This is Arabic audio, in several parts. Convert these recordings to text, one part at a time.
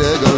عشقك دافني وبلا قلبي ورادني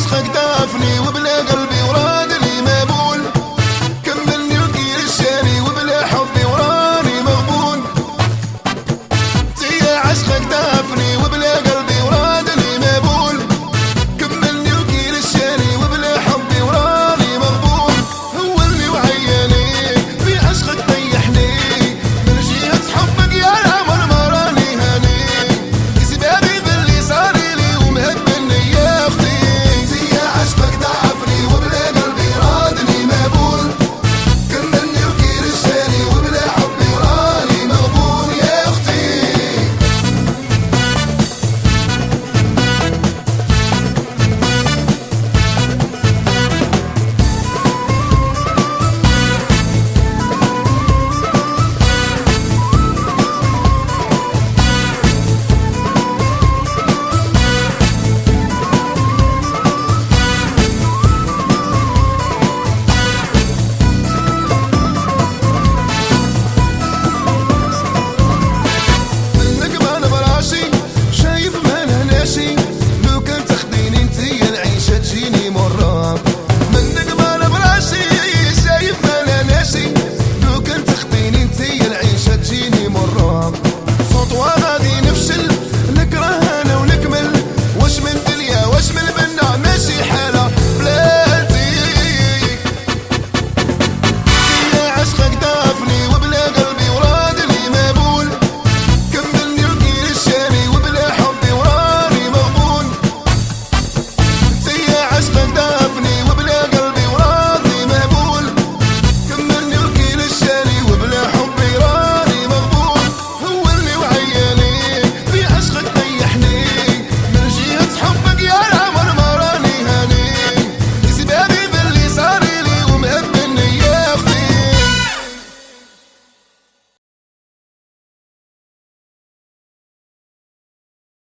عشقك دافني وبلا قلبي وراه